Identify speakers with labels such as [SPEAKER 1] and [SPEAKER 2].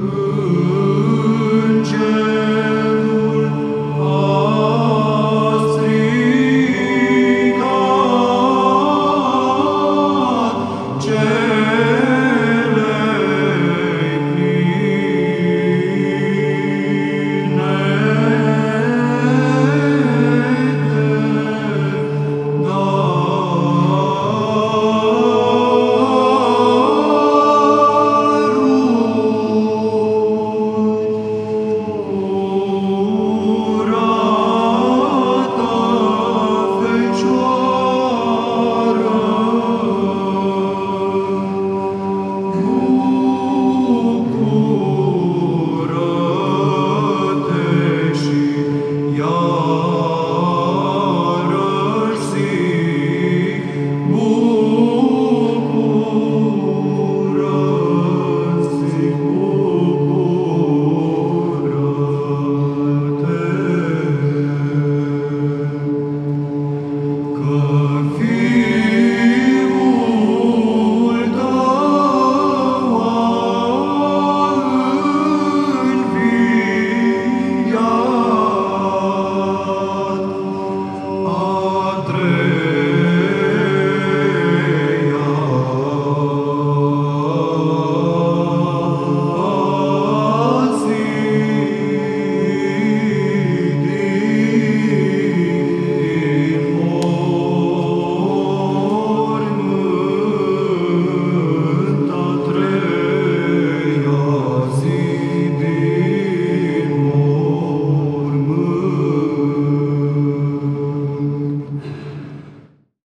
[SPEAKER 1] Ooh.